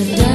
I